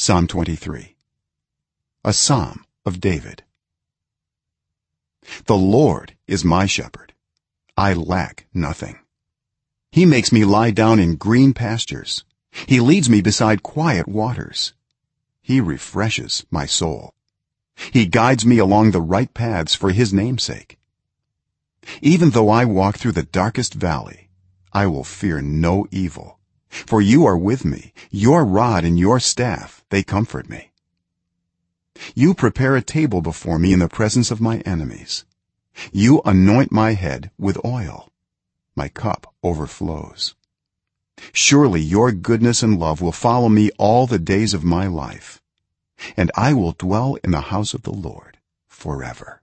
psalm 23 a psalm of david. The lord is my shepherd. I lack nothing. He makes me lie down in green pastures. He leads me beside quiet waters. He refreshes my soul. He guides me along the right paths for his name's sake even though i walk through the darkest valley i will fear no evil for you are with me. Your rod and your staff they comfort me. You prepare a table before me in the presence of my enemies. You anoint my head with oil. My cup overflows. Surely your goodness and love will follow me all the days of my life and i will dwell in the house of the lord forever